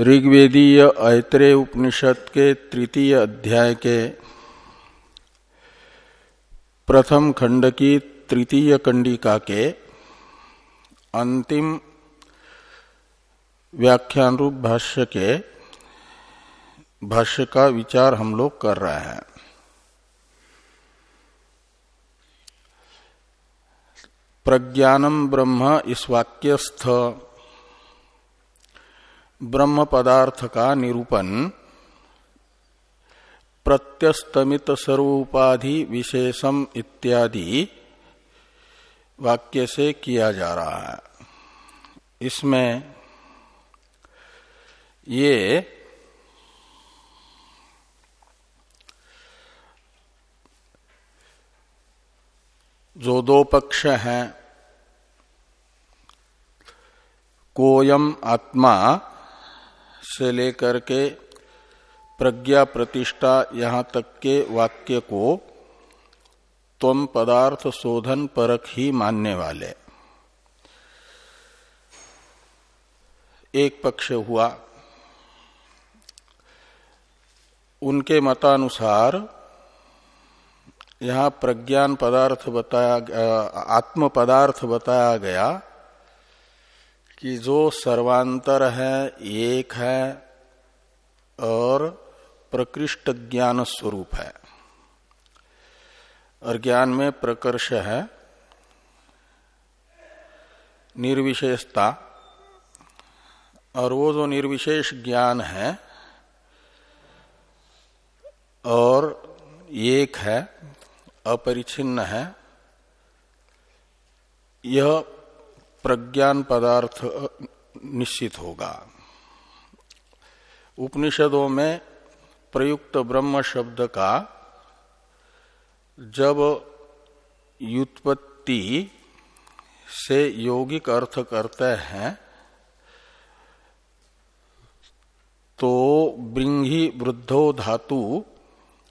ऋग्वेदीय ऐत्रेय उपनिषद के तृतीय अध्याय के प्रथम खंड की तृतीय कंडिका के अंतिम व्याख्यान रूप भाष्य के भाष्य का विचार हम लोग कर रहे हैं। प्रज्ञानम ब्रह्म इस वाक्यस्थ ब्रह्म पदार्थ का निरूपण प्रत्यस्तमित सर्वोपाधि विशेषम इत्यादि वाक्य से किया जा रहा है। इसमें ये जो दो पक्ष हैं, कोयम आत्मा से लेकर के प्रज्ञा प्रतिष्ठा यहाँ तक के वाक्य को तम पदार्थ शोधन परक ही मानने वाले। एक पक्ष हुआ। उनके मतानुसार यहाँ प्रज्ञान पदार्थ बताया आत्म पदार्थ बताया गया। कि जो सर्वांतर है, एक है और प्रकृष्ट ज्ञान स्वरूप है। और ज्ञान में प्रकर्ष है, निर्विशेषता। और वो जो निर्विशेष ज्ञान है और एक है अपरिचिन्न है, यह प्रज्ञान पदार्थ निश्चित होगा। उपनिषदों में प्रयुक्त ब्रह्म शब्द का जब युत्पत्ति से यौगिक अर्थ करते हैं तो ब्रिंगी वृद्धो धातु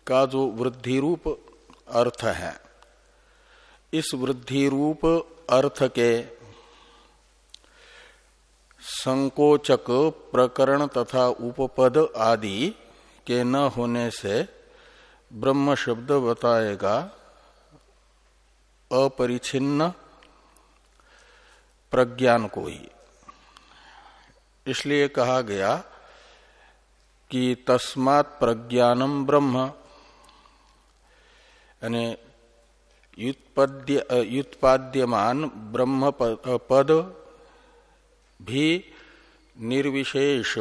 का जो वृद्धि रूप अर्थ है, इस वृद्धि रूप अर्थ के संकोचक प्रकरण तथा उपपद आदि के न होने से ब्रह्म शब्द बताएगा। अपरिछिन्न प्रज्ञान को ही इसलिए कहा गया कि तस्मात् प्रज्ञानम ब्रह्म। यानी युत्पाद्यमान ब्रह्म पद भी निर्विशेष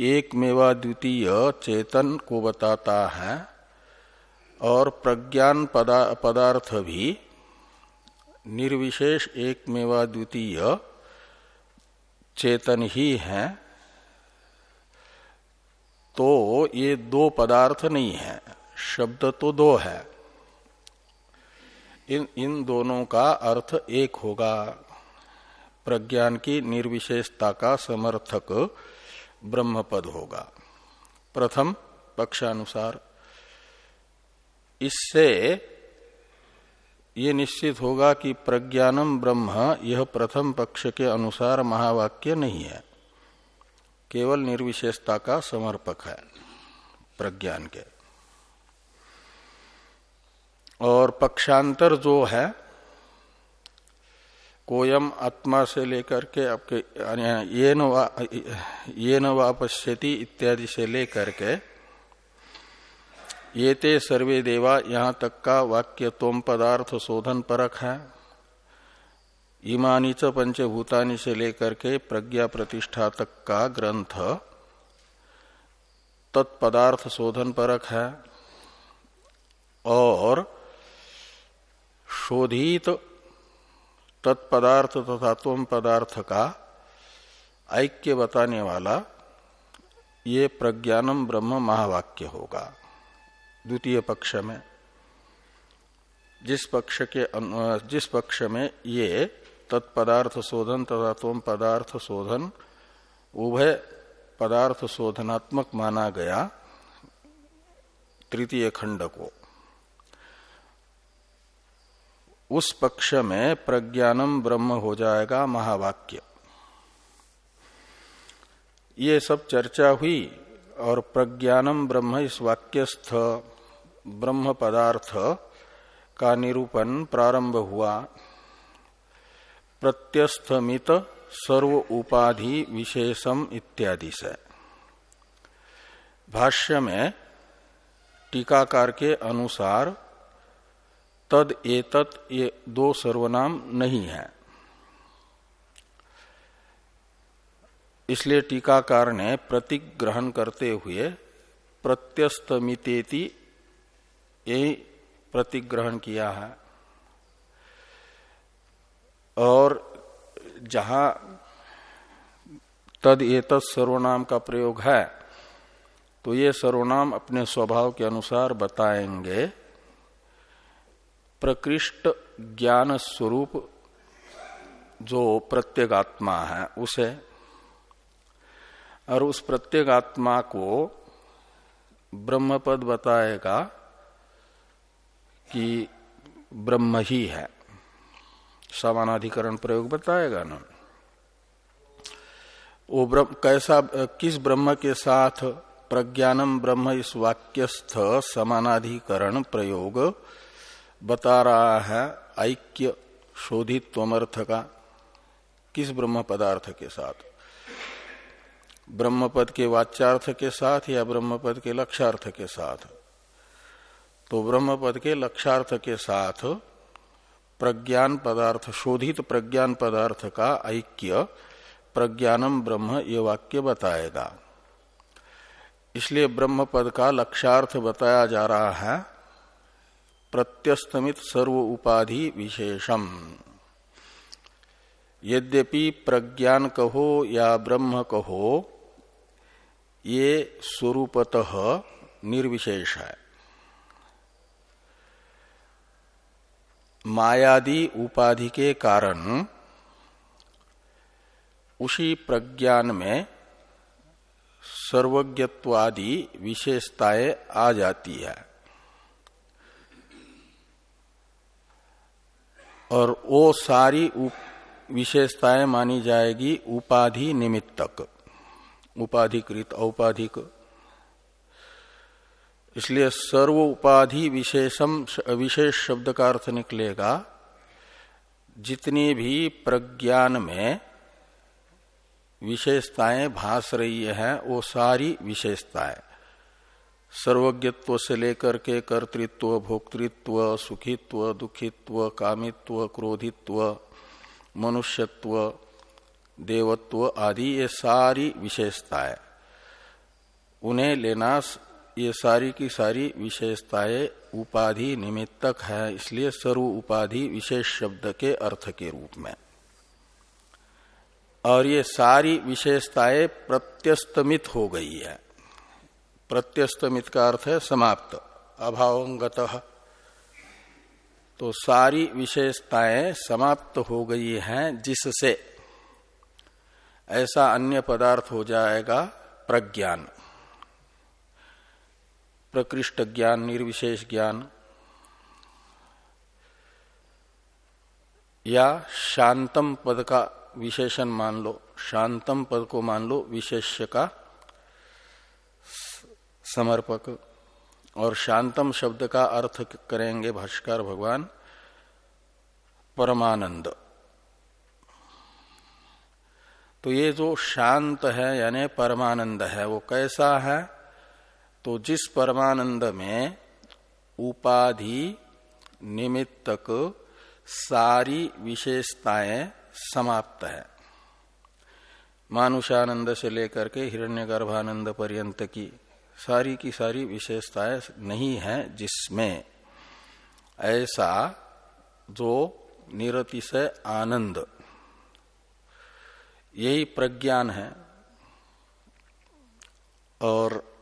एक मेवा द्वितीय चेतन को बताता है और प्रज्ञान पदा, पदार्थ भी निर्विशेष एक मेवा द्वितीय चेतन ही है। तो ये दो पदार्थ नहीं है शब्द तो दो है। इन इन दोनों का अर्थ एक होगा। प्रज्ञान की निर्विशेषता का समर्थक ब्रह्म पद होगा। प्रथम पक्षानुसार इससे ये निश्चित होगा कि प्रज्ञानम ब्रह्म, यह प्रथम पक्ष के अनुसार महावाक्य नहीं है। केवल निर्विशेषता का समर्पक है प्रज्ञान के। और पक्षांतर जो है कोयम आत्मा से लेकर के आपके ये न वापश्यति इत्यादि से लेकर के, ये ते सर्वे देवा यहाँ तक का वाक्य तोम पदार्थ शोधन परक है। इमानी च पंचभूतानी से लेकर के प्रज्ञा प्रतिष्ठा तक का ग्रंथ तत्पदार्थ शोधन परक है। और शोधित तत्पदार्थ तथा तुम पदार्थ का ऐक्य बताने वाला ये प्रज्ञानम ब्रह्म महावाक्य होगा। द्वितीय पक्ष में। जिस पक्ष के जिस पक्ष में ये तत्पदार्थ शोधन तथा तुम पदार्थ शोधन उभय पदार्थ शोधनात्मक माना गया तृतीय खंड को। उस पक्ष में प्रज्ञानम ब्रह्म हो जाएगा महावाक्य। ये सब चर्चा हुई और प्रज्ञानम ब्रह्म इस वाक्यस्थ ब्रह्म पदार्थ का निरूपण प्रारंभ हुआ। प्रत्यस्थमित सर्व उपाधि विशेषम इत्यादि से। भाष्य में टीकाकार के अनुसार तद एतत ये दो सर्वनाम नहीं है। इसलिए टीकाकार ने प्रतीक ग्रहण करते हुए प्रत्यस्तमितेति यही प्रतीक ग्रहण किया है। और जहाँ तद एत सर्वनाम का प्रयोग है तो ये सर्वनाम अपने स्वभाव के अनुसार बताएँगे। प्रकृष्ट ज्ञान स्वरूप जो प्रत्येगात्मा है, उसे और उस प्रत्येगात्मा को ब्रह्मपद बताएगा कि ब्रह्म ही है। समानाधिकरण प्रयोग बताएगा ना। वो ब्रह्म, कैसा, किस ब्रह्म के साथ प्रज्ञानम ब्रह्म इस वाक्यस्थ समानाधिकरण प्रयोग बता रहा है ऐक्य शोधित तमर्थ का किस ब्रह्म पदार्थ के साथ? ब्रह्म पद के वाच्यार्थ के साथ या ब्रह्म पद के लक्ष्यार्थ के साथ? तो ब्रह्म पद के लक्ष्यार्थ के साथ प्रज्ञान पदार्थ, शोधित प्रज्ञान पदार्थ का ऐक्य प्रज्ञानम ब्रह्म ये वाक्य बताएगा। इसलिए ब्रह्म पद का लक्ष्यार्थ बताया जा रहा है प्रत्यस्तमित सर्व उपाधि विशेषम। यद्यपि प्रज्ञान कहो या ब्रह्म कहो, ये स्वरूपतः निर्विशेष है। मायादि उपाधि के कारण उसी प्रज्ञान में सर्वज्ञत्वादि विशेषताएँ आ जाती है। और वो सारी विशेषताएँ मानी जाएगी उपाधि निमित्तक। उपाधिकृत, औपाधिक। इसलिए सर्व उपाधि विशेषम विशेष शब्द का अर्थ निकलेगा, जितनी भी प्रज्ञान में विशेषताएँ भास रही है, वो सारी विशेषताएँ। सर्वज्ञत्व से लेकर के कर्तृत्व, भोक्तृत्व, सुखित्व, दुखित्व, कामित्व, क्रोधित्व, मनुष्यत्व, देवत्व आदि ये सारी विशेषताएँ। उन्हें लेना ये सारी की सारी विशेषताएँ उपाधि निमित्तक है, इसलिए सर्व उपाधि विशेष शब्द के अर्थ के रूप में। और ये सारी विशेषताएँ प्रत्यस्तमित हो गई है। प्रत्यस्तमित का अर्थ है समाप्त, अभावंगत। तो सारी विशेषताएँ समाप्त हो गई हैं जिससे ऐसा अन्य पदार्थ हो जाएगा प्रज्ञान। प्रकृष्ट ज्ञान, निर्विशेष ज्ञान या शांतम पद का विशेषण मान लो, शांतम पद को मान लो विशेष्य का समर्पक। और शांतम शब्द का अर्थ करेंगे भाष्कर भगवान, परमानंद। तो ये जो शांत है, यानी परमानंद है, वो कैसा है? तो जिस परमानंद में उपाधि निमित्तक सारी विशेषताएँ समाप्त है। मानुषानंद से लेकर के हिरण्यगर्भानंद पर्यंत की सारी की सारी विशेषताएँ नहीं है जिसमें ऐसा जो निरति से आनंद। यही प्रज्ञान है। और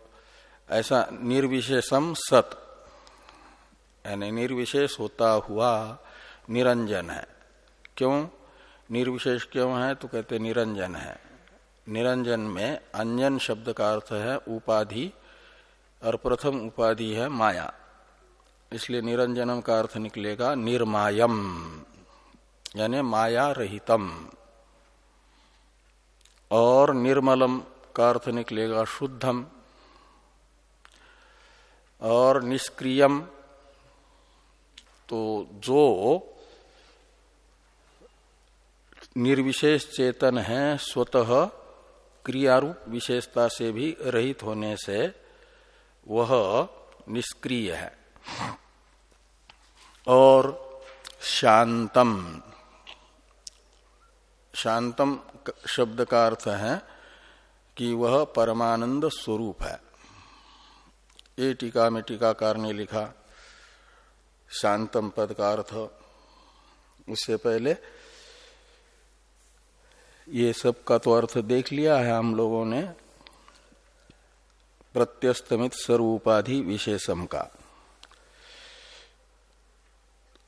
ऐसा निर्विशेषम सत, यानी निर्विशेष होता हुआ निरंजन है। क्यों? निर्विशेष क्यों है? तो कहते निरंजन है। निरंजन में अंजन शब्द का अर्थ है उपाधि और प्रथम उपाधि है माया। इसलिए निरंजनम का अर्थ निकलेगा निर्मायम, यानी माया रहितम और निर्मलम का अर्थ निकलेगा शुद्धम। और निष्क्रियम तो जो निर्विशेष चेतन है, स्वतः क्रियारूप विशेषता से भी रहित होने से वह निष्क्रिय है। और शांतम शांतम शब्द का अर्थ है कि वह परमानंद स्वरूप है। ये टीका में टीकाकार ने लिखा, शांतम पद का अर्थ। उससे पहले ये सब का तो अर्थ देख लिया है हम लोगों ने प्रत्यस्तमित स्वरूपाधि विशेषम का।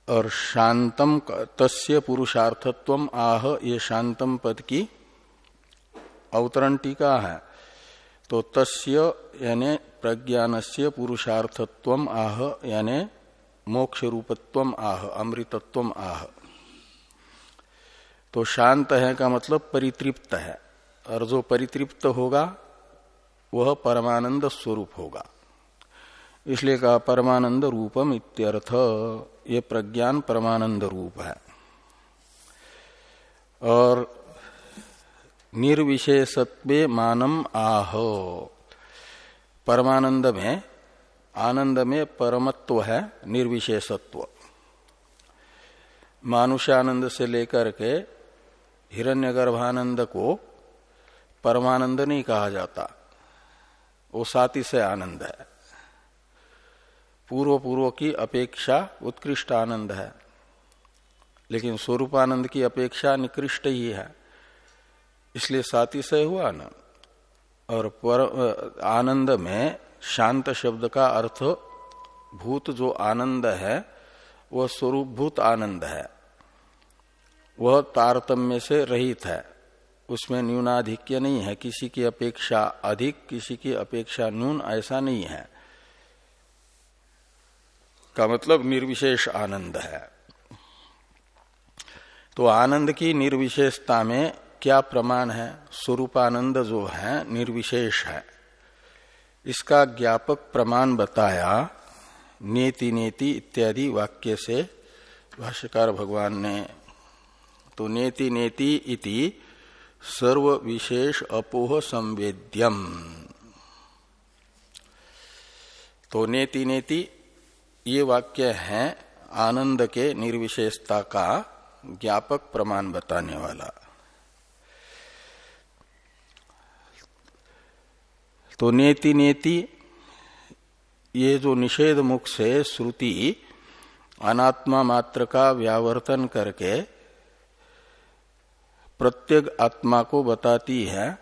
और शांतम तस्य पुरुषार्थत्व आह, ये शांतम पद की अवतरण टीका है। तो तस्य यानी प्रज्ञान से पुरुषार्थत्व आह, यानी मोक्ष रूपत्व आह अमृतत्व आह। तो शांत है का मतलब परितृप्त है। और जो परितृप्त होगा वह परमानंद स्वरूप होगा। इसलिए कहा, परमानंद रूपम इत्यर्थ। ये प्रज्ञान परमानंद रूप है। और निर्विशेषत्व मानम आह। परमानंद में, आनंद में परमत्व है, निर्विशेषत्व। मानुष्यानंद से लेकर के हिरण्यगर्भानंद को परमानंद नहीं कहा जाता। वो से आनंद है। पूर्व पूर्व की अपेक्षा उत्कृष्ट आनंद है। लेकिन स्वरूपानंद की अपेक्षा निकृष्ट ही है। इसलिए साति से हुआ ना। और पर आनंद में शांत शब्द का अर्थ, भूत जो आनंद है, वह स्वरूप भूत आनंद है। वह तारतम्य से रहित है। उसमें न्यूनाधिक्य नहीं है, किसी की अपेक्षा अधिक, किसी की अपेक्षा न्यून, ऐसा नहीं है। का मतलब निर्विशेष आनंद है। तो आनंद की निर्विशेषता में क्या प्रमाण है? स्वरूपानंद जो है, निर्विशेष है। इसका ज्ञापक प्रमाण बताया, नेति नेति इत्यादि वाक्य से भाष्यकार भगवान ने। तो नेति नेति इति सर्व विशेष अपोह संवेद्यम। तो नेति नेति, ये वाक्य है आनंद के निर्विशेषता का ज्ञापक प्रमाण बताने वाला। तो नेति नेति, ये जो निषेध मुख से श्रुति अनात्मा मात्र का व्यावर्तन करके प्रत्येक आत्मा को बताती है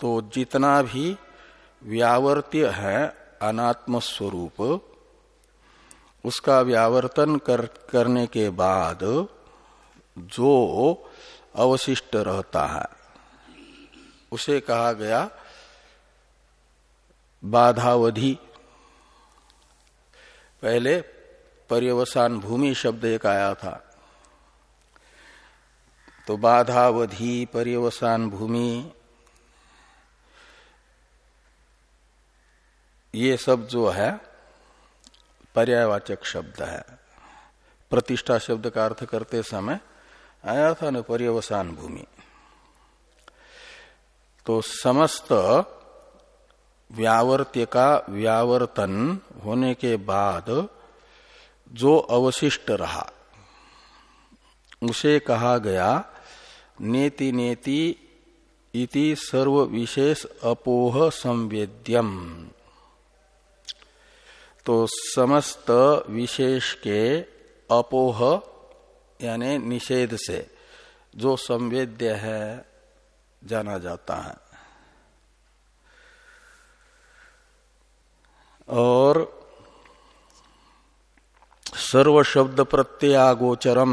तो जितना भी व्यावर्त्य है अनात्म स्वरूप उसका व्यावर्तन कर, करने के बाद जो अवशिष्ट रहता है उसे कहा गया बाधावधि। पहले पर्यवसान भूमि शब्द एक आया था। तो बाधावधि पर्यवसान भूमि। ये सब जो है, पर्यायवाचक शब्द है। प्रतिष्ठा शब्द का अर्थ करते समय आया था न पर्यवसान भूमि। तो समस्त व्यावर्त्य का व्यावर्तन होने के बाद जो अवशिष्ट रहा, उसे कहा गया नेति नेति इति सर्व विशेष अपोह संवेद्यम। तो समस्त विशेष के अपोह, यानी निषेध से, जो संवेद्य है, जाना जाता है। और सर्व शब्द प्रत्यागोचरम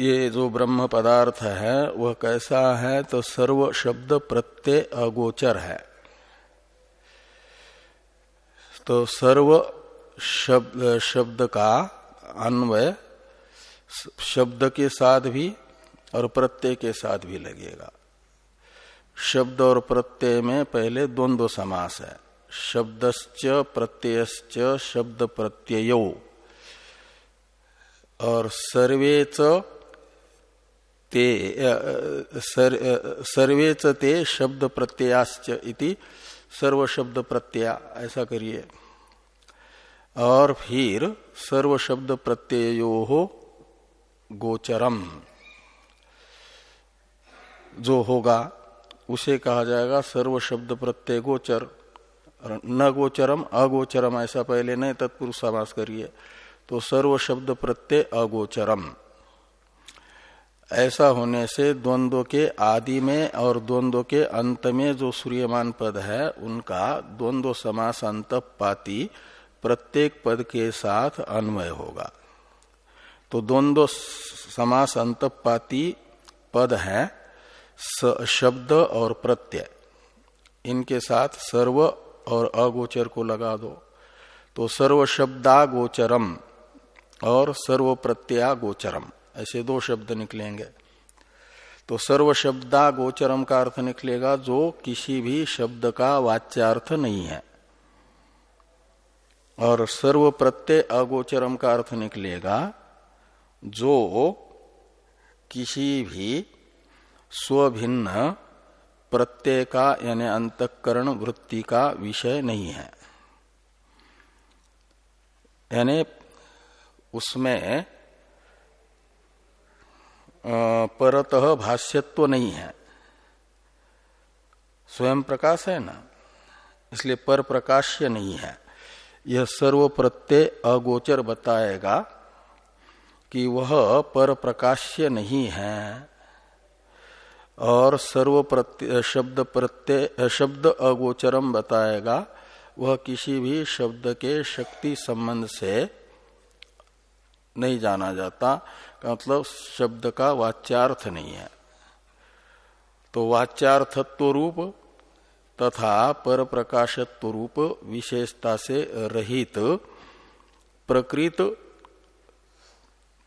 ये जो ब्रह्म पदार्थ है, वह कैसा है तो सर्व शब्द प्रत्यय अगोचर है। तो सर्व शब्द शब्द का अन्वय, शब्द के साथ भी और प्रत्यय के साथ भी लगेगा। शब्द और प्रत्यय में पहले द्वंद्व समास है। शब्दश्च प्रत्ययश्च शब्द प्रत्ययो। और सर्वेच ते सर, ते शब्द प्रत्ययाश्च इति सर्व शब्द प्रत्यय ऐसा करिए। और फिर सर्व शब्द प्रत्ययो हो गोचरम। जो होगा उसे कहा जाएगा सर्व शब्द प्रत्यय गोचर न गोचरम अगोचरम ऐसा पहले नहीं तत्पुरुष समास करिए। तो सर्व शब्द प्रत्यय अगोचरम। ऐसा होने से द्वंद्व के आदि में और द्वंद्व के अंत में जो सूर्यमान पद है, उनका द्वंद्व समास अंत पाती प्रत्येक पद के साथ अन्वय होगा। तो द्वंद्व समास अंतपाती पद है शब्द और प्रत्यय। इनके साथ सर्व और अगोचर को लगा दो। तो सर्व शब्दा गोचरम और सर्व प्रत्यया गोचरम ऐसे दो शब्द निकलेंगे। तो सर्व शब्दा गोचरम का अर्थ निकलेगा, जो किसी भी शब्द का वाच्यार्थ नहीं है। और सर्व प्रत्यय अगोचरम का अर्थ निकलेगा, जो किसी भी स्वभिन्न प्रत्यय का यानी अंतकरण वृत्ति का विषय नहीं है। यानी उसमें परतः भाष्यत्व नहीं है। स्वयं प्रकाश है ना? इसलिए पर प्रकाश्य नहीं है। यह सर्व प्रत्यय अगोचर बताएगा कि वह पर प्रकाश्य नहीं है और सर्व प्रत्यय शब्द प्रत्यय शब्द अगोचरम बताएगा वह किसी भी शब्द के शक्ति संबंध से नहीं जाना जाता। मतलब शब्द का वाच्यार्थ नहीं है। तो वाच्यार्थत्व रूप तथा पर प्रकाशत्व रूप विशेषता से रहित प्रकृत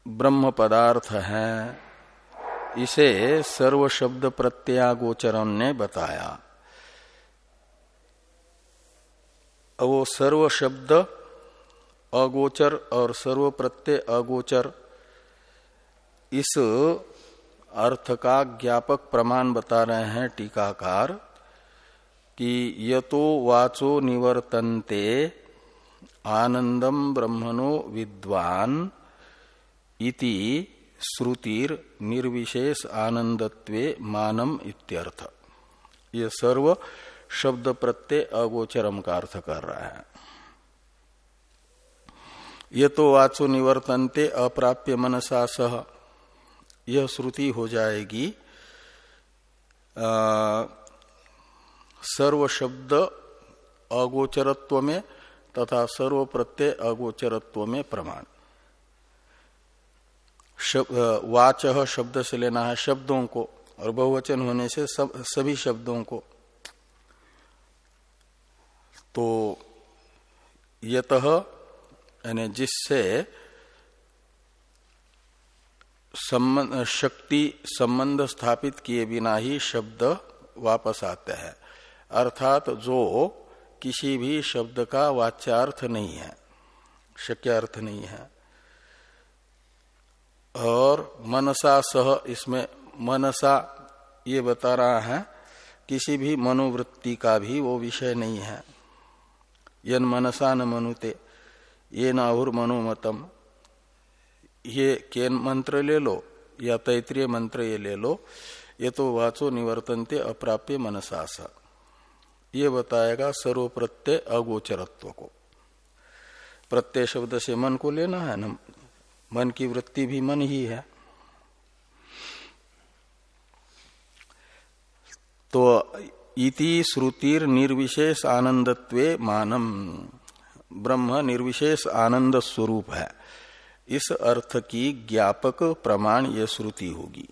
ब्रह्म पदार्थ है। इसे सर्व शब्द प्रत्यागोचरण ने बताया। वो सर्व शब्द अगोचर और सर्व प्रत्यय अगोचर इस अर्थ का ज्ञापक प्रमाण बता रहे हैं टीकाकार कि यतो वाचो निवर्तन्ते आनंदम ब्रह्मणो विद्वान इति श्रुतिर निर्विशेष आनंदत्वे मानम इत्यर्थ। ये सर्व शब्द प्रत्यय अगोचरम का अर्थ कर रहा है। ये तो वाचो निवर्तनते अप्राप्य मनसा सह यह श्रुति हो जाएगी सर्व शब्द अगोचरत्व में तथा सर्व प्रत्यय अगोचरत्व में प्रमाण। शब, वाच शब्द से लेना है शब्दों को और बहुवचन होने से सब सभी शब्दों को। तो यत यानी जिससे संबंध शक्ति संबंध स्थापित किए बिना ही शब्द वापस आते हैं। अर्थात जो किसी भी शब्द का वाच्यार्थ नहीं है शक्य अर्थ नहीं है। और मनसा सह इसमें, मनसा ये बता रहा है, किसी भी मनोवृत्ति का भी वो विषय नहीं है। यन मनसा न मनुते, ये नाहुर मनोमतम ये केन मंत्र ले लो या तैतृय मंत्र ये ले लो ये तो वाचो निवर्तनते अप्राप्य मनसासा। ये बताएगा सर्व प्रत्यय अगोचरत्व को प्रत्यय शब्द से मन को लेना है, ना मन की वृत्ति भी मन ही है। तो इति श्रुतिर निर्विशेष आनंदत्वे मानम। ब्रह्म निर्विशेष आनंद स्वरूप है। इस अर्थ की ज्ञापक प्रमाण ये श्रुति होगी।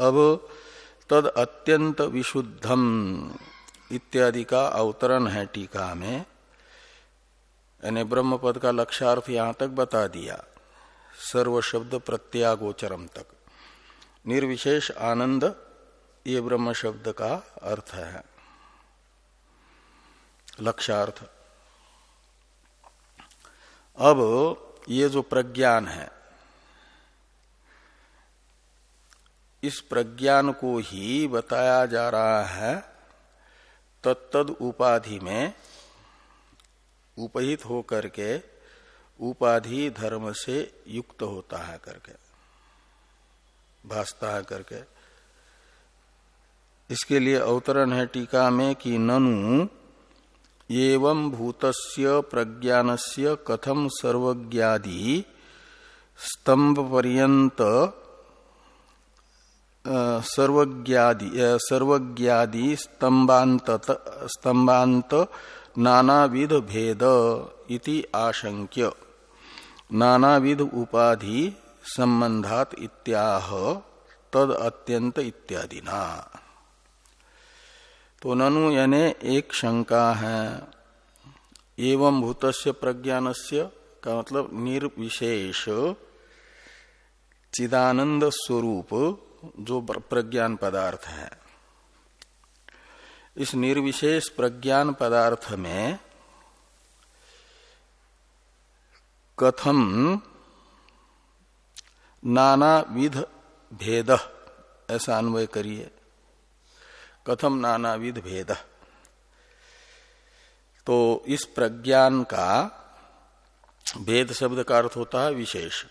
अब तद अत्यंत विशुद्धम इत्यादि का अवतरण है टीका में। यानी ब्रह्म पद का लक्ष्यार्थ यहाँ तक बता दिया। सर्व शब्द प्रत्यागोचरम तक। निर्विशेष आनंद ये ब्रह्म शब्द का अर्थ है। लक्ष्यार्थ। अब ये जो प्रज्ञान है, इस प्रज्ञान को ही बताया जा रहा है तत्द उपाधि में उपहित हो करके उपाधि धर्म से युक्त होता है करके, भासता है करके। इसके लिए अवतरण है टीका में कि ननु एवं भूतस्य प्रज्ञानस्य कथम सर्वज्ञादि स्तंभ पर्यंत सर्वज्ञादि सर्वज्ञादि स्तंभांत स्तंभांत नानाविध भेद इति आशंक्य नानाविध उपाधि संबंधात इत्याह, तद अत्यंत इत्यादि ना तो ननु यानी एक शंका है। एवं भूतस्य प्रज्ञानस्य का मतलब निर्विशेष, चिदानंद स्वरूप, जो प्रज्ञान पदार्थ है। इस निर्विशेष प्रज्ञान पदार्थ में कथम नाना विध भेद, ऐसा अन्वय करिए। कथम नानाविध भेद। तो इस प्रज्ञान का भेद शब्द का अर्थ होता है विशेष।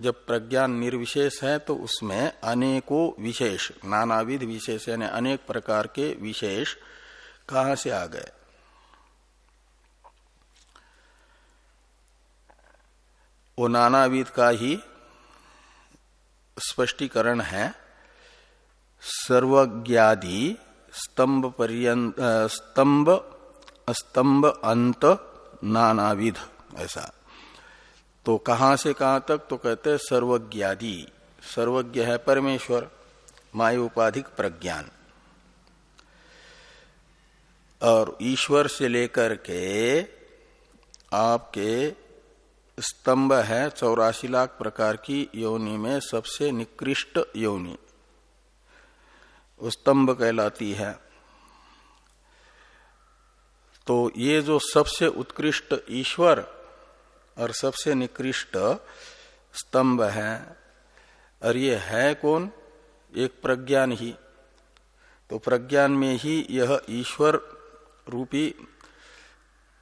जब प्रज्ञान निर्विशेष है तो उसमें अनेकों विशेष, नानाविध विशेष, यानी अनेक प्रकार के विशेष कहा से आ गए? वो नानाविध का ही स्पष्टीकरण है। सर्वज्ञादि स्तंभ पर्यंत स्तंभ स्तंभ अंत, नानाविध, ऐसा। तो कहाँ से कहाँ तक? तो कहते हैं सर्वज्ञादि। सर्वज्ञ है परमेश्वर, माय उपाधिक प्रज्ञान। और ईश्वर से लेकर के आपके स्तंभ है चौरासी लाख प्रकार की योनि में सबसे निकृष्ट योनि। स्तंभ कहलाती है। तो ये जो सबसे उत्कृष्ट ईश्वर और सबसे निकृष्ट स्तंभ है, और ये है कौन? एक प्रज्ञान ही। तो प्रज्ञान में ही यह ईश्वर रूपी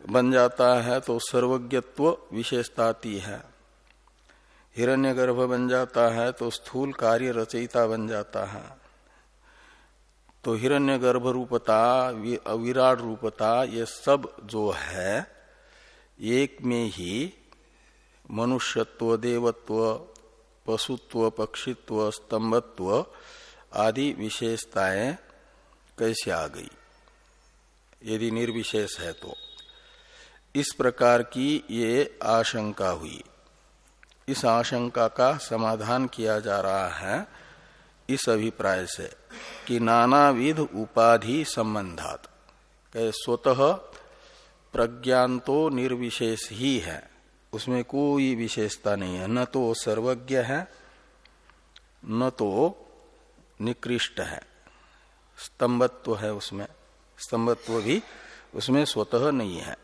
बन जाता है तो सर्वज्ञत्व विशेषता आती है। हिरण्यगर्भ बन जाता है तो स्थूल कार्य रचयिता बन जाता है। तो हिरण्य गर्भ रूपता विराट रूपता ये सब जो है, एक में ही मनुष्यत्व, देवत्व, पशुत्व, पक्षित्व, स्तंभत्व आदि विशेषताएँ कैसे आ गई? यदि निर्विशेष है तो। इस प्रकार की ये आशंका हुई। इस आशंका का समाधान किया जा रहा है इस अभिप्राय से कि नानाविध उपाधि संबंधात स्वतः प्रज्ञान तो निर्विशेष ही है, उसमें कोई विशेषता नहीं है, न तो सर्वज्ञ है, न तो निकृष्ट है। स्तंभत्व है उसमें, स्तंभत्व भी उसमें स्वतः नहीं है।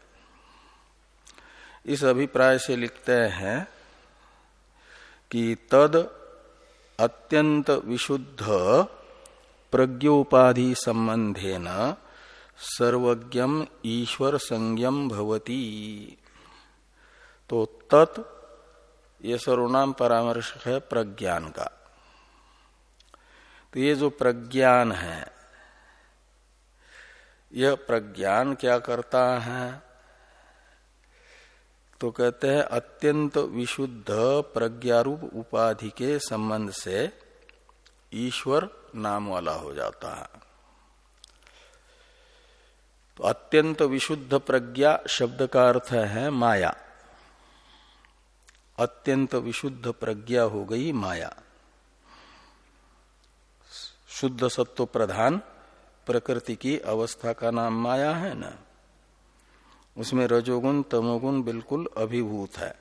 इस अभिप्राय से लिखते हैं कि तद अत्यंत विशुद्ध प्रज्ञोपाधि संबंधे न सर्वज्ञम ईश्वर संज्ञम भवती। तो तत् सर्वनाम परामर्श है प्रज्ञान का। तो ये जो प्रज्ञान है, यह प्रज्ञान क्या करता है? तो कहते हैं, अत्यंत विशुद्ध प्रज्ञारूप उपाधि के संबंध से ईश्वर नाम वाला हो जाता है। तो अत्यंत विशुद्ध प्रज्ञा शब्द का अर्थ है माया। अत्यंत विशुद्ध प्रज्ञा हो गई माया। शुद्ध सत्व प्रधान, प्रकृति की अवस्था का नाम माया है ना? उसमें रजोगुण, तमोगुण बिल्कुल अभिभूत है।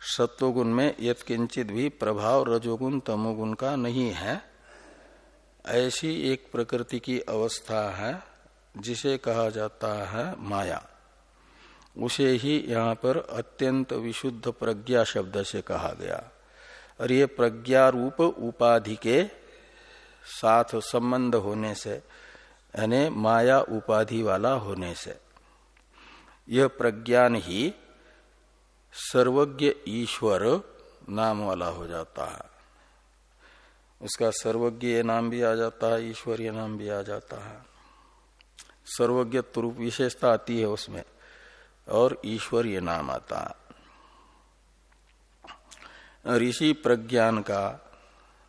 सत्वगुण में यत्किंचित भी प्रभाव रजोगुण, तमोगुण का नहीं है। ऐसी एक प्रकृति की अवस्था है, जिसे कहा जाता है माया। उसे ही यहाँ पर अत्यंत विशुद्ध प्रज्ञा शब्द से कहा गया। और ये प्रज्ञा रूप उपाधि के साथ संबंध होने से यानी माया उपाधि वाला होने से। यह प्रज्ञान ही सर्वज्ञ ईश्वर नाम वाला हो जाता है। उसका सर्वज्ञ नाम भी आ जाता है, ईश्वरीय नाम भी आ जाता है। सर्वज्ञ रूप विशेषता आती है उसमें और ईश्वरीय नाम आता है। ऋषि प्रज्ञान का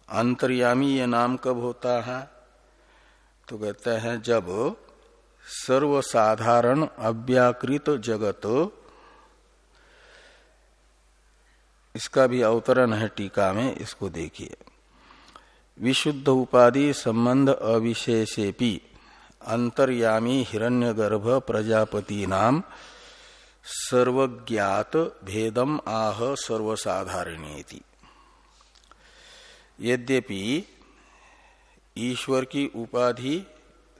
अंतर्यामी ये नाम कब होता है? तो कहते हैं, जब सर्वसाधारण अव्याकृत जगत, इसका भी अवतरण है टीका में, इसको देखिए। विशुद्ध उपाधि संबंध अविशेषेपी अंतर्यामी हिरण्यगर्भ प्रजापति नाम सर्वज्ञात भेदम आह सर्वसाधारणी यद्यपि ईश्वर की उपाधि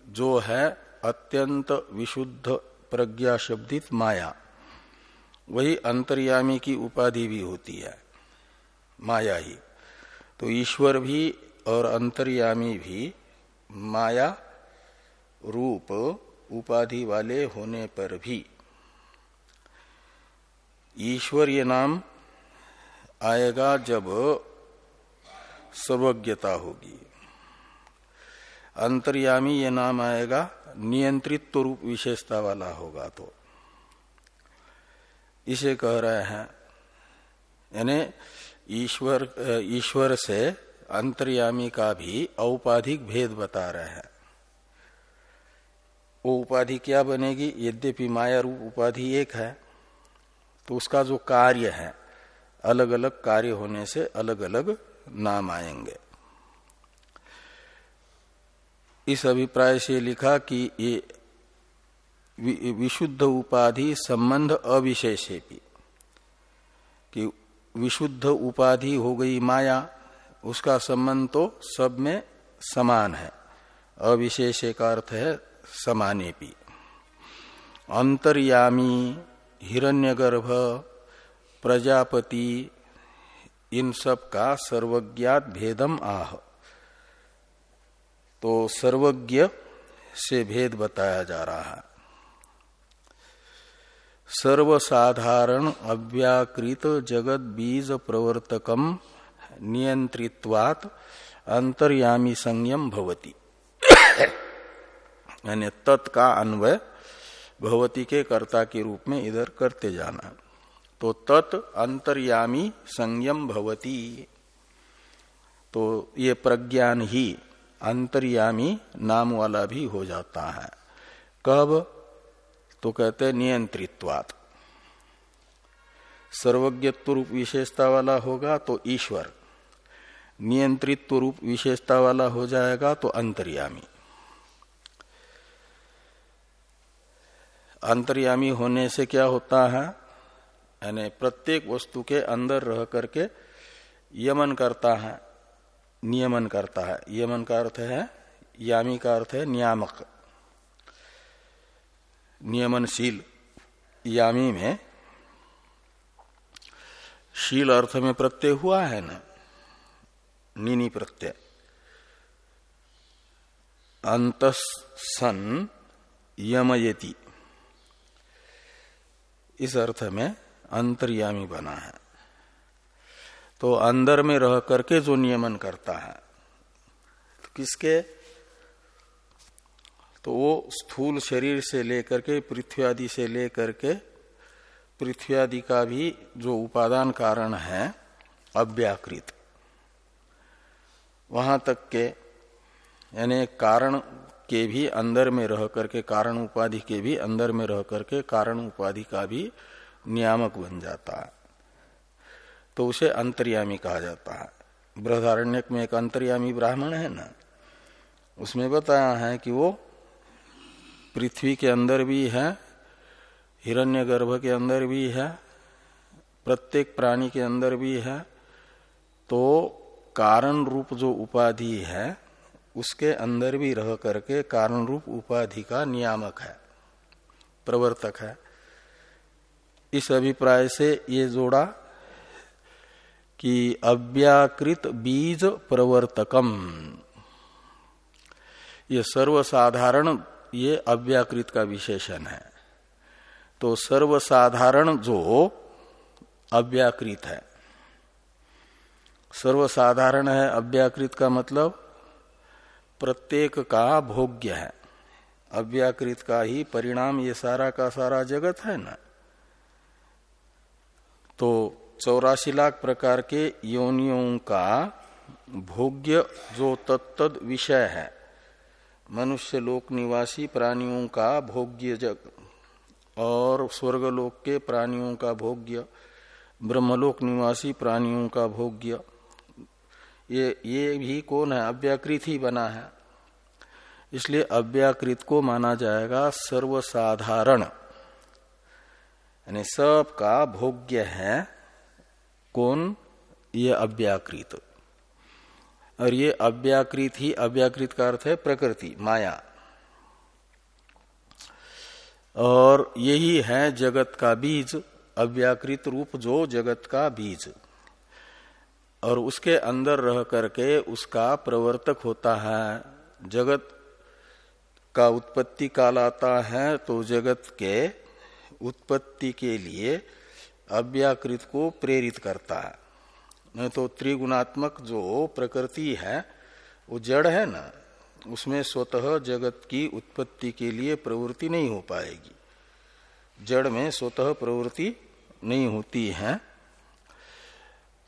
जो है, अत्यंत विशुद्ध प्रज्ञा शब्दित माया। वही अंतर्यामी की उपाधि भी होती है, माया ही। तो ईश्वर भी और अंतर्यामी भी माया रूप उपाधि वाले होने पर भी। ईश्वर ये नाम आएगा जब सर्वज्ञता होगी। अंतर्यामी ये नाम आएगा, नियंत्रित्व रूप विशेषता वाला होगा तो। इसे कह रहे हैं, यानी ईश्वर ईश्वर से अंतर्यामी का भी औपाधिक भेद बता रहे हैं। वो उपाधि क्या बनेगी? यद्यपि माया रूप उपाधि एक है तो उसका जो कार्य है अलग अलग कार्य होने से अलग अलग नाम आएँगे। इस अभिप्राय से लिखा कि ये विशुद्ध उपाधि संबंध अविशेषे कि विशुद्ध उपाधि हो गई माया, उसका संबंध तो सब में समान है। अविशेष का अर्थ है समाने भी। अंतर्यामी, हिरण्यगर्भ, प्रजापति, इन सब का सर्वज्ञात भेदम आह। तो सर्वज्ञ से भेद बताया जा रहा है। सर्वसाधारण अव्याकृत जगत बीज प्रवर्तकम नियंत्रित्वात अंतर्यामी संयम भवती। यानी तत् का अन्वय भवती के कर्ता के रूप में इधर करते जाना। तो तत् अंतर्यामी संयम भवती। तो ये प्रज्ञान ही अंतर्यामी नाम वाला भी हो जाता है। कब? तो कहते नियंत्रित्वात। सर्वज्ञत्व रूप विशेषता वाला होगा तो ईश्वर। नियंत्रित्व रूप विशेषता वाला हो जाएगा तो अंतर्यामी। अंतर्यामी होने से क्या होता है? यानी प्रत्येक वस्तु के अंदर रह करके यमन करता है। नियमन करता है। यमन का अर्थ है, यामी का अर्थ है नियामक। नियमनशील। यामी में शील अर्थ में प्रत्यय हुआ है ना? नीनी प्रत्यय। अंतसन यमयति। इस अर्थ में अंतर्यामी बना है। तो अंदर में रह करके जो नियमन करता है। तो किसके? तो वो स्थूल शरीर से लेकर के, पृथ्वी आदि से लेकर के, पृथ्वी आदि का भी जो उपादान कारण है, अव्याकृत। वहाँ तक के, यानी कारण के भी अंदर में रह करके, कारण उपाधि के भी अंदर में रह करके, कारण उपाधि का भी नियामक बन जाता है। तो उसे अंतर्यामी कहा जाता है। बृहदारण्यक में एक अंतर्यामी ब्राह्मण है ना, उसमें बताया है कि वो पृथ्वी के अंदर भी है, हिरण्यगर्भ के अंदर भी है, प्रत्येक प्राणी के अंदर भी है तो कारण रूप जो उपाधि है, उसके अंदर भी रह करके कारण रूप उपाधि का नियामक है, प्रवर्तक है। इस अभिप्राय से ये जोड़ा कि अव्याकृत बीज प्रवर्तकम। ये सर्वसाधारण, ये अव्याकृत का विशेषण है। तो सर्वसाधारण जो अव्याकृत है। सर्वसाधारण है, अव्याकृत का मतलब प्रत्येक का भोग्य है। अव्याकृत का ही परिणाम ये सारा का सारा जगत है ना। तो चौरासी लाख प्रकार के योनियों का भोग्य जो तत्त विषय है, मनुष्य लोक निवासी प्राणियों का भोग्य जग और स्वर्गलोक के प्राणियों का भोग्य, ब्रह्मलोक निवासी प्राणियों का भोग्य, ये ये भी कौन है? अव्याकृत ही बना है। इसलिए अव्याकृत को माना जाएगा सर्वसाधारण। यानी सबका भोग्य है। कौन ये अव्याकृत। और ये अव्याकृत ही, अव्याकृत का अर्थ है प्रकृति, माया। और यही है जगत का बीज, अव्याकृत रूप जो जगत का बीज। और उसके अंदर रह करके उसका प्रवर्तक होता है। जगत का उत्पत्ति काल आता है तो जगत के उत्पत्ति के लिए अव्याकृत को प्रेरित करता है। नहीं तो त्रिगुणात्मक जो प्रकृति है, वो जड़ है ना, उसमें स्वतः जगत की उत्पत्ति के लिए प्रवृत्ति नहीं हो पाएगी। जड़ में स्वतः प्रवृत्ति नहीं होती है,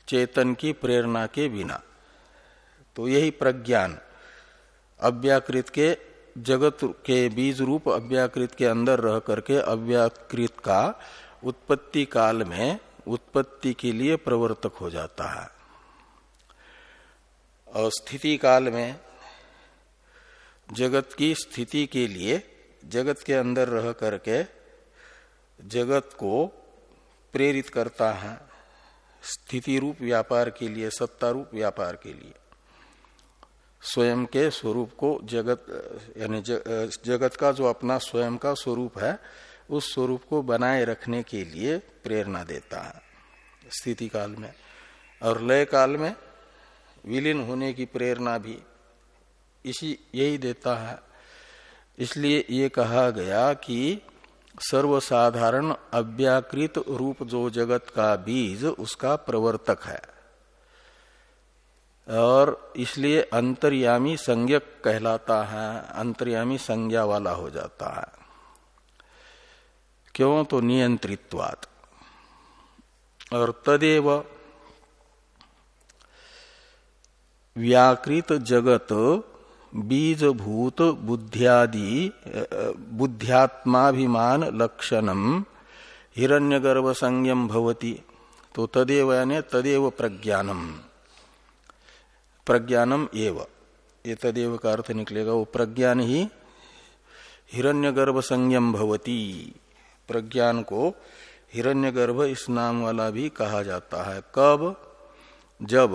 चेतन की प्रेरणा के बिना। तो यही प्रज्ञान, अव्याकृत के जगत के बीज रूप अव्याकृत के अंदर रह करके अव्याकृत का उत्पत्ति काल में उत्पत्ति के लिए प्रवर्तक हो जाता है। और स्थिति काल में जगत की स्थिति के लिए जगत के अंदर रह करके जगत को प्रेरित करता है। स्थिति रूप व्यापार के लिए, सत्ता रूप व्यापार के लिए। स्वयं के स्वरूप को जगत, यानी जगत का जो अपना स्वयं का स्वरूप है उस स्वरूप को बनाए रखने के लिए प्रेरणा देता है। स्थिति काल में, और लय काल में विलीन होने की प्रेरणा भी इसी, यही देता है। इसलिए ये कहा गया कि सर्वसाधारण अव्याकृत रूप जो जगत का बीज, उसका प्रवर्तक है। और इसलिए अंतर्यामी संज्ञक कहलाता है, अंतर्यामी संज्ञा वाला हो जाता है। क्यों तो नियंत्रित्वात और तदेव व्याकृत जगत, बीजभूत बुद्धियादि बुद्ध्यात्माभिमान लक्षणम हिरण्यगर्भ संयम भवती। तो तदेव यानी तदेव प्रज्ञानम प्रज्ञानम एव। ये तदेव का अर्थ निकलेगा, वो प्रज्ञान ही हिरण्यगर्भ संयम भवती। प्रज्ञान को हिरण्यगर्भ इस नाम वाला भी कहा जाता है। कब? जब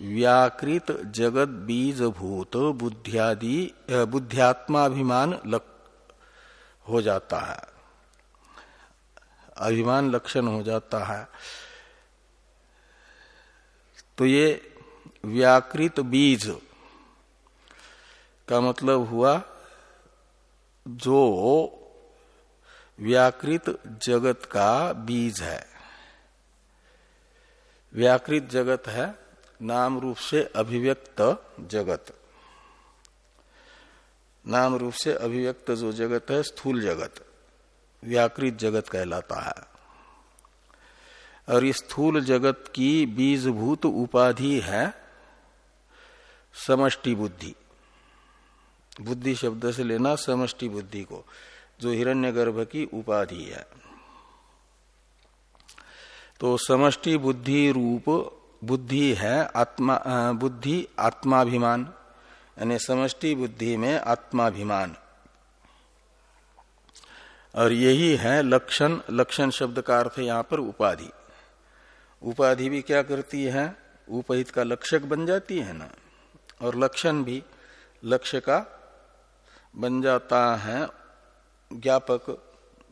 व्याकृत जगत बीज भूत बुद्धियादि बुद्ध्यात्माभिमान लक, हो जाता है। अभिमान लक्षण हो जाता है। तो ये व्याकृत बीज का मतलब हुआ जो व्याकृत जगत का बीज है। व्याकृत जगत है, नाम रूप से अभिव्यक्त जगत। नाम रूप से अभिव्यक्त जो जगत है, स्थूल जगत। व्याकृत जगत कहलाता है। और इस स्थूल जगत की बीजभूत उपाधि है, समष्टि बुद्धि। बुद्धि शब्द से लेना समष्टि बुद्धि को। जो हिरण्यगर्भ की उपाधि है। तो समष्टि बुद्धि रूप, बुद्धि है आत्मा बुद्धि आत्माभिमान, यानी समष्टि बुद्धि में आत्माभिमान। और यही है लक्षण लक्षण शब्द का अर्थ यहाँ पर उपाधि। उपाधि भी क्या करती है? उपहित का लक्षक बन जाती है ना? और लक्षण भी, लक्ष्य का बन जाता है ज्ञापक,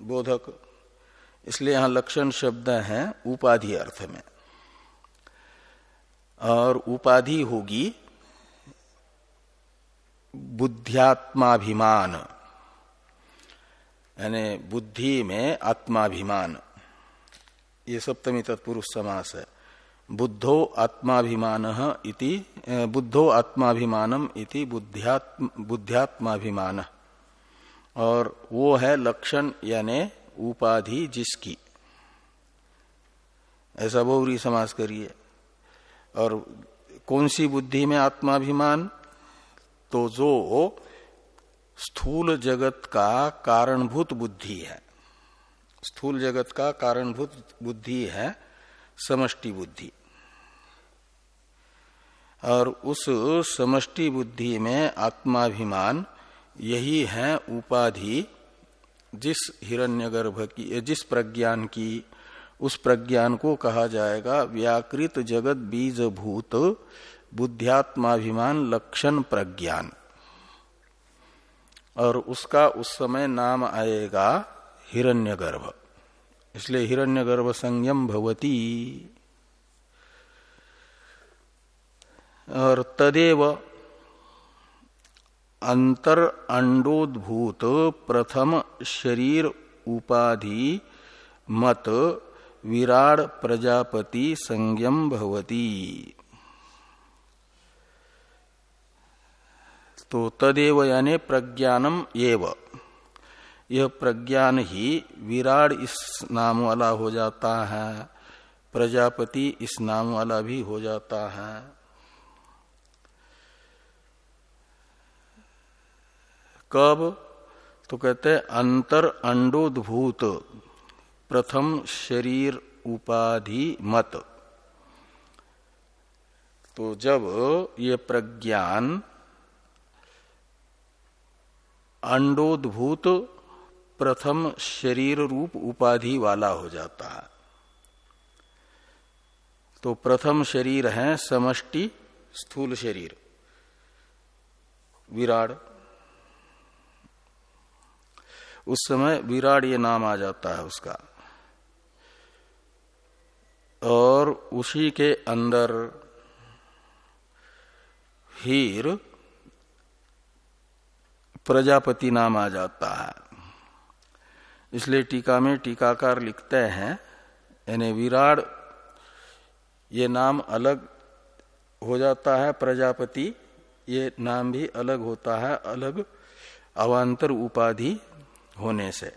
बोधक, इसलिए यहाँ लक्षण शब्द है उपाधि अर्थ में। और उपाधि होगी बुद्ध्यात्माभिमान, यानी बुद्धि में आत्माभिमान। ये सप्तमी तत्पुरुष समास है। बुद्धो आत्माभिमान इति, बुद्धो आत्माभिमानम इति बुद्ध्यात्म और वो है लक्षण यानी उपाधि जिसकी। ऐसा बहुरी समास करिए। और कौन सी बुद्धि में आत्माभिमान? तो जो स्थूल जगत का कारणभूत बुद्धि है। स्थूल जगत का कारणभूत बुद्धि है समष्टि बुद्धि। और उस समष्टि बुद्धि में आत्माभिमान यही है उपाधि जिस हिरण्यगर्भ की जिस प्रज्ञान की, उस प्रज्ञान को कहा जाएगा, व्याकृत जगत बीज भूत बुद्ध्यात्माभिमान लक्षण प्रज्ञान। और उसका उस समय नाम आएगा हिरण्यगर्भ। इसलिए हिरण्यगर्भ संयम भवती। और तदेव अंतर अंडोद्भूत प्रथम शरीर उपाधि मत विराड प्रजापति संयम भवती। तो तदेव यानी प्रज्ञानम एव। यह प्रज्ञान ही विराड इस नाम वाला हो जाता है, प्रजापति इस नाम वाला भी हो जाता है। कब? तो कहते अंतर अंडोद्भूत, प्रथम शरीर उपाधि मत। तो जब ये प्रज्ञान अंडोद्भूत, प्रथम शरीर रूप उपाधि वाला हो जाता है। तो प्रथम शरीर है समष्टि स्थूल शरीर। विराट उस समय विराट ये नाम आ जाता है उसका। और उसी के अंदर हीर प्रजापति नाम आ जाता है। इसलिए टीका में टीकाकार लिखते हैं, यानी विराट ये नाम अलग हो जाता है, प्रजापति, ये नाम भी अलग होता है, अलग अवान्तर उपाधि होने से।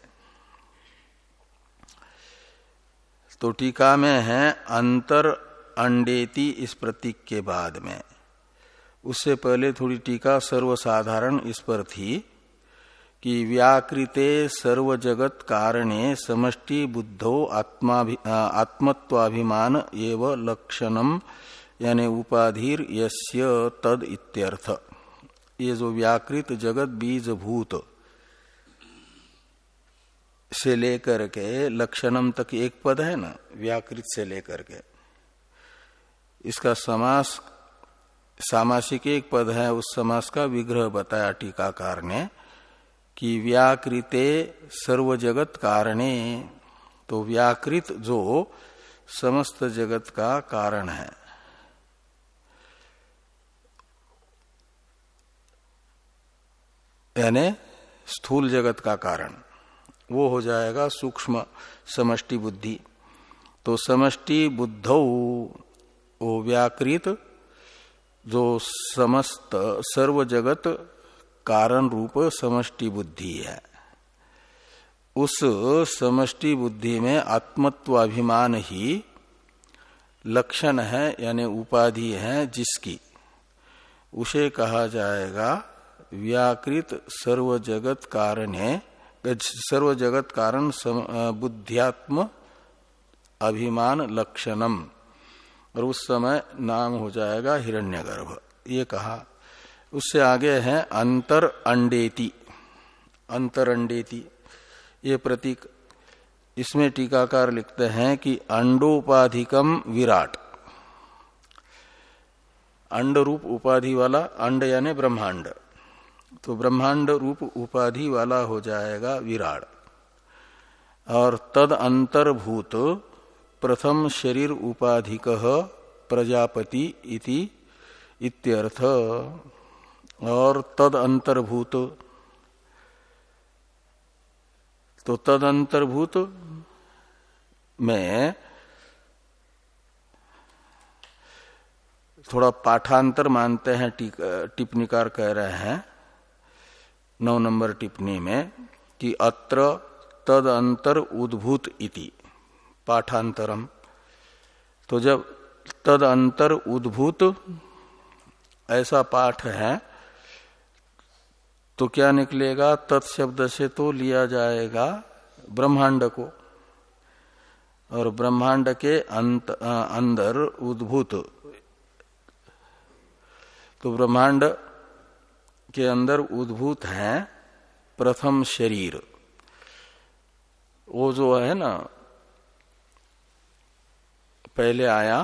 तो टीका में है, अंतर अंडेती इस प्रतीक के बाद में। उससे पहले थोड़ी टीका सर्वसाधारण इस पर थी कि व्याकृते सर्व जगत कारणे समष्टि बुद्धो आत्मत्वाभिमान एवं लक्षणम यानी उपाधिर यस्य तद इत्यर्थ। ये जो व्याकृत जगत बीज भूत से लेकर के लक्षणम तक एक पद है ना व्याकृत से लेकर के। इसका समास, सामासिक एक पद है, उस समास का विग्रह बताया टीकाकार ने कि व्याकृते सर्व जगत कारणे। तो व्याकृत जो समस्त जगत का कारण है। यानी स्थूल जगत का कारण। वो हो जाएगा सूक्ष्म समष्टि बुद्धि। तो समष्टि बुद्धौ वो व्याकृत जो समस्त सर्व जगत कारण रूप समष्टि बुद्धि है। उस समष्टि बुद्धि में आत्मत्वाभिमान ही लक्षण है, यानी उपाधि है जिसकी। उसे कहा जाएगा व्याकृत सर्व जगत कारण है सर्व जगत कारण बुद्धियात्म अभिमान लक्षणम। और उस समय नाम हो जाएगा हिरण्यगर्भ। ये कहा। उससे आगे है अंतर अंडेति। अंतर अंडेति। ये प्रतीक। इसमें टीकाकार लिखते हैं कि अंडोपाधिकम विराट। अंड रूप उपाधि वाला अंड यानी ब्रह्मांड। तो ब्रह्मांड रूप उपाधि वाला हो जाएगा विराट। और तद अंतर्भूत प्रथम शरीर उपाधिक प्रजापति इति इत्यर्थ। और तद अंतर्भूत तो तद अंतर्भूत में थोड़ा पाठांतर मानते हैं टिप्पणीकार कह रहे हैं। नौ नंबर टिप्पणी में कि अत्र तद अंतर उद्भूत इति, पाठांतरम। तो जब तद अंतर उद्भूत ऐसा पाठ है तो क्या निकलेगा? तत्शब्द से तो लिया जाएगा ब्रह्मांड को। और ब्रह्मांड के अंत, अंदर उद्भूत। तो ब्रह्मांड के अंदर उद्भूत है प्रथम शरीर। वो जो है ना, पहले आया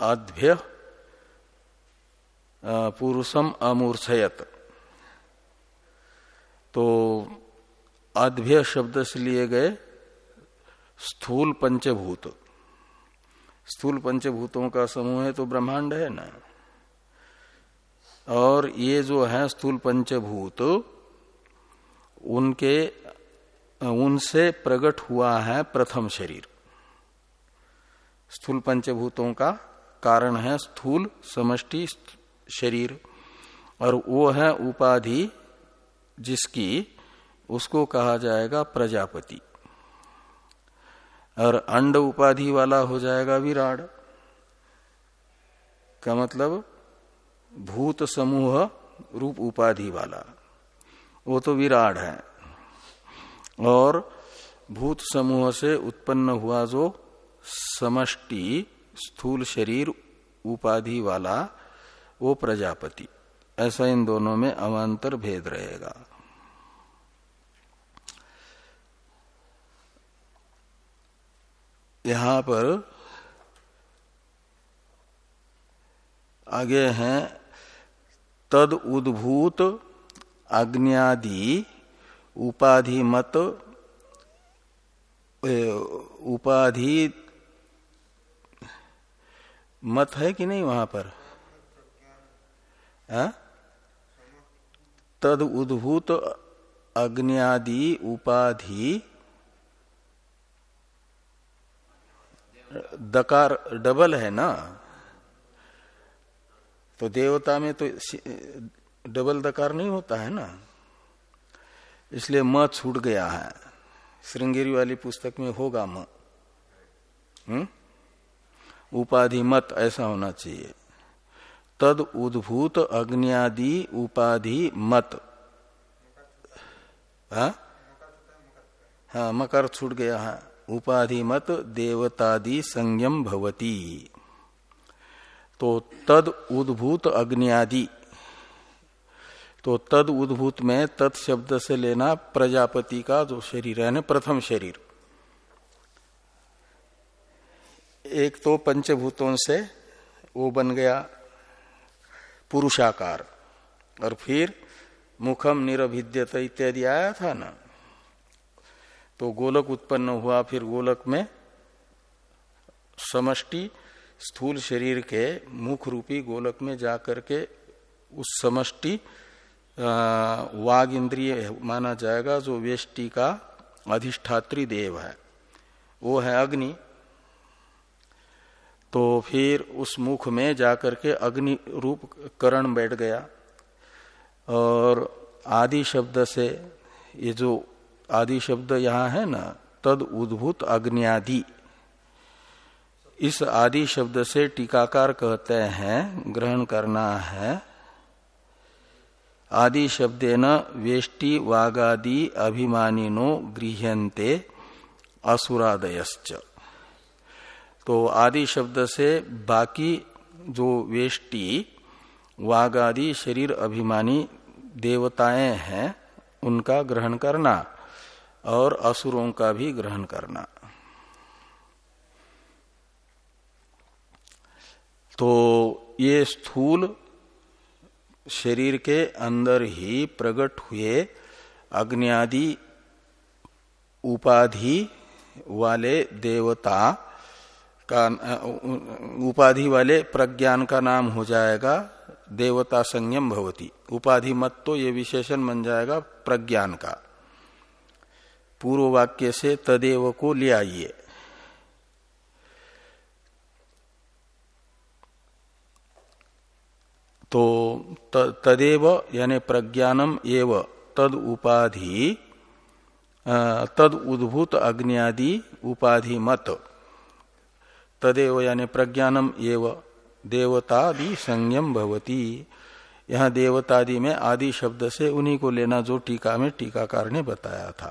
अद्भ्य पुरुषम अमूर्छयत तो अद्भ्य शब्द से लिए गए स्थूल पंचभूत। स्थूल पंचभूतों का समूह है तो ब्रह्मांड है ना। और ये जो है स्थूल पंचभूत, उनके, उनसे प्रकट हुआ है प्रथम शरीर। स्थूल पंचभूतों का कारण है स्थूल समष्टि शरीर। और वो है उपाधि जिसकी, उसको कहा जाएगा प्रजापति। और अंड उपाधि वाला हो जाएगा विराट। का मतलब भूत समूह रूप उपाधि वाला। वो तो विराट है। और भूत समूह से उत्पन्न हुआ जो समष्टि, स्थूल शरीर उपाधि वाला वो प्रजापति। ऐसा इन दोनों में अवान्तर भेद रहेगा। यहाँ पर आगे हैं तद उद्भूत अग्नियादि उपाधि मत उपाधि मत है कि नहीं वहाँ पर आ? तद उद्भूत अग्नियादि उपाधि दकार, डबल है ना तो देवता में तो डबल दकार नहीं होता है ना? इसलिए म छूट गया है। श्रृंगेरी वाली पुस्तक में होगा म। हम्म? उपाधि मत ऐसा होना चाहिए। तद उद्भूत अग्नियादि उपाधि मत। हाँ? हाँ मकर छूट गया है। उपाधि मत देवतादि संयम भवती। तो तद उद्भूत अग्नियादि। तो तद उद्भूत में तत्शब्द से लेना प्रजापति का जो शरीर है ना प्रथम शरीर। एक तो पंचभूतों से वो बन गया पुरुषाकार। और फिर मुखम निरभिद्यत इत्यादि आया था ना। तो गोलक उत्पन्न हुआ, फिर गोलक में समष्टि स्थूल शरीर के मुख रूपी गोलक में जाकर के उस समष्टि वाग इंद्रिय माना जाएगा जो वेष्टि का अधिष्ठात्री देव है। वो है अग्नि। तो फिर उस मुख में जाकर के अग्नि रूप करण बैठ गया और आदि शब्द से ये जो आदि शब्द यहाँ है ना, तद उद्भूत अग्नियादि। इस आदि शब्द से टीकाकार कहते हैं, ग्रहण करना है। आदि शब्देन वेष्टि वागादि अभिमानिनो गृह्यंते असुरादयश्च। तो आदि शब्द से बाकी जो वेष्टि, वागादि शरीर अभिमानी देवताएँ हैं, उनका ग्रहण करना और असुरों का भी ग्रहण करना। तो ये स्थूल शरीर के अंदर ही प्रकट हुए अग्नि उपाधि वाले देवता का उपाधि वाले प्रज्ञान का नाम हो जाएगा देवता संयम भवती। उपाधि मत तो ये विशेषण बन जाएगा प्रज्ञान का। पूर्व वाक्य से तदेव को ले आइए। तो तदेव यानी प्रज्ञानम एव। तद उपाधि तद उद्भूत अग्नियादि उपाधि मत तदेव यानी प्रज्ञानम एव। देवतादि संयम भवती। यहाँ देवतादि में आदि शब्द से उन्हीं को लेना जो टीका में टीकाकार ने बताया था।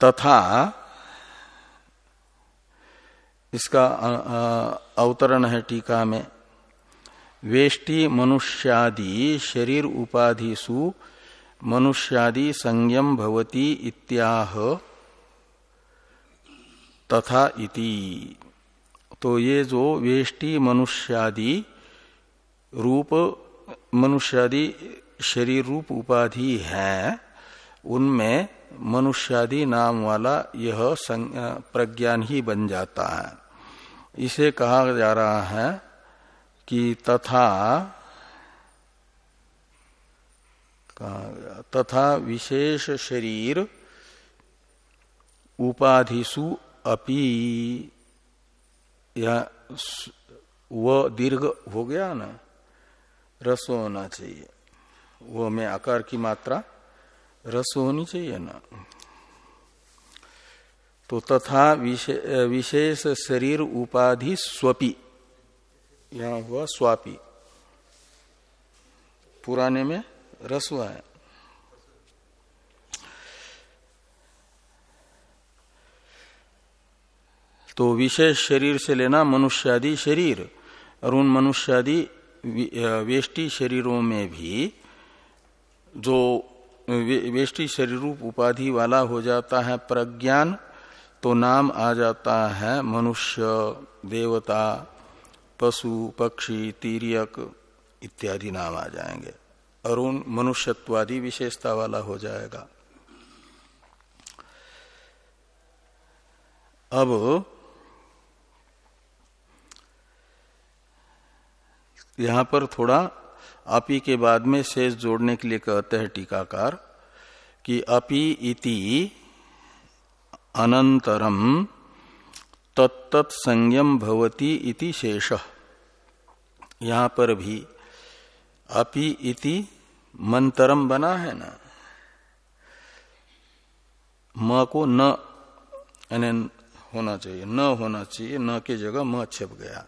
तथा इसका अवतरण है टीका में, वेष्टि मनुष्यादि शरीर उपाधिसु मनुष्यादि संयम भवती इत्याह तथा इति। तो ये जो वेष्टि मनुष्यादि रूप, मनुष्यादि शरीर रूप उपाधि है, उनमें मनुष्यादि नाम वाला यह प्रज्ञान ही बन जाता है। इसे कहा जा रहा है कि तथा तथा विशेष शरीर उपाधिसु अपि। या वो दीर्घ हो गया ना, रस होना चाहिए। वो में आकार की मात्रा रस होनी चाहिए ना। तो तथा विशेष शरीर उपाधि स्वपी। यहाँ हुआ स्वापी। पुराने में रस है। तो विशेष शरीर से लेना मनुष्यादि शरीर, और उन मनुष्यादि वेष्टि शरीरों में भी जो वेष्टि शरीर उपाधि वाला हो जाता है प्रज्ञान तो नाम आ जाता है मनुष्य, देवता, पशु, पक्षी, तीर्यक इत्यादि नाम आ जाएँगे। और उन मनुष्यत्वादि विशेषता वाला हो जाएगा। अब यहाँ पर थोड़ा अपी के बाद में शेष जोड़ने के लिए कहते हैं टीकाकार कि अपि इति अनंतरम तत्त संयम भवती इति शेष। यहाँ पर भी अपि इति मंतरम बना है ना। म को न होना चाहिए, न होना चाहिए, न की जगह म छिप गया।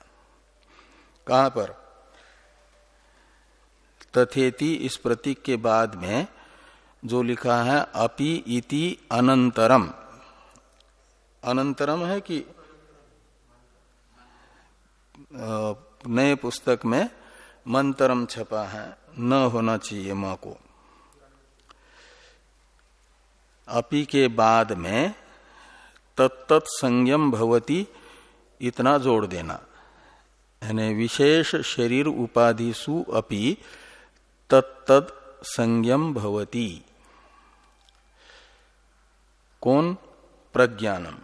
कहा पर? तथेति इस प्रतीक के बाद में जो लिखा है, अपि इति अनंतरम अनंतरम है कि नए पुस्तक में मंतरम छपा है, न होना चाहिए माँ को। अपि के बाद में तत्त संयम भवती इतना जोड़ देना। यानी विशेष शरीर उपाधिसु अपि तत्त संयम भवती। कौन? प्रज्ञानम।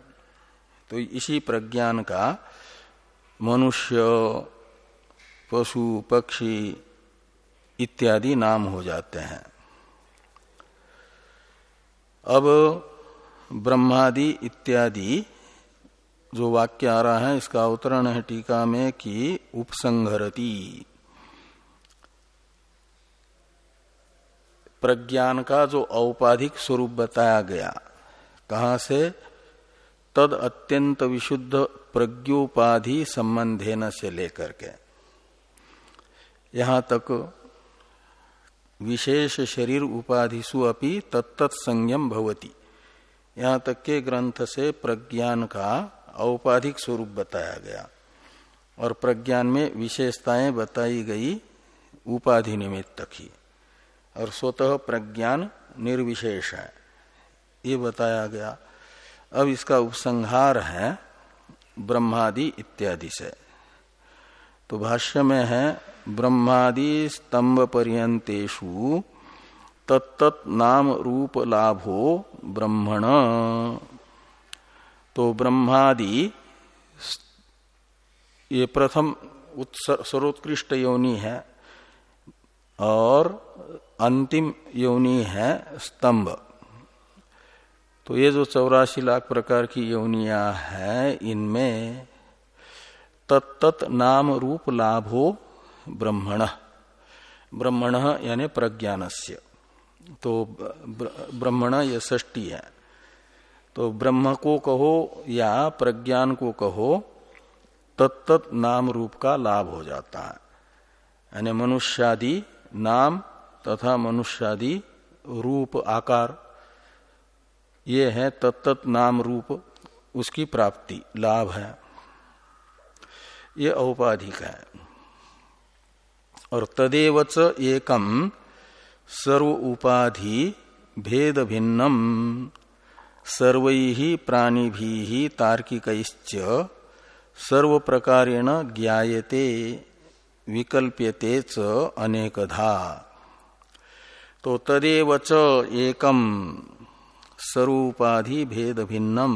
तो इसी प्रज्ञान का मनुष्य, पशु, पक्षी इत्यादि नाम हो जाते हैं। अब ब्रह्मादि इत्यादि जो वाक्य आ रहा है, इसका अवतरण है टीका में कि उपसंहरती। प्रज्ञान का जो औपाधिक स्वरूप बताया गया, कहा से? तद अत्यंत विशुद्ध प्रज्ञोपाधि संबंधेन से लेकर के। यहाँ तक विशेष शरीर उपाधिशु अपनी तत्त संयम भवती। यहाँ तक के ग्रंथ से प्रज्ञान का औपाधिक स्वरूप बताया गया। और प्रज्ञान में विशेषताएँ बताई गई उपाधि निमित्त तक ही। और स्वतः प्रज्ञान निर्विशेष है। ये बताया गया। अब इसका उपसंहार है ब्रह्मादि इत्यादि से। तो भाष्य में है, ब्रह्मादि स्तंभ पर्यंतेषु तत्त नाम रूप लाभो ब्रह्मण। तो ब्रह्मादि ये प्रथम सर्वोत्कृष्ट योनि है और अंतिम योनि है स्तंभ। तो ये जो चौरासी लाख प्रकार की योनिया है, इनमें तत्त नाम रूप लाभो ब्रह्मण। ब्रह्मण यानी प्रज्ञानस्य। तो ब्रह्मण ये ष्टी है। तो ब्रह्म को कहो या प्रज्ञान को कहो तत्त नाम रूप का लाभ हो जाता है। यानी मनुष्यादि नाम तथा मनुष्यादि रूप आकार ये है तत्त नाम रूप, उसकी प्राप्ति, लाभ है। ये औपाधिक है। और तदेवच एकम सर्व उपाधि भेद भिन्नम, सर्व प्राणी भी तार्किक सर्व प्रकारेण ज्ञायते, विकल्प्यते च अनेकधा। तो तदेव च एकम स्वरूपाधि भेद भिन्नम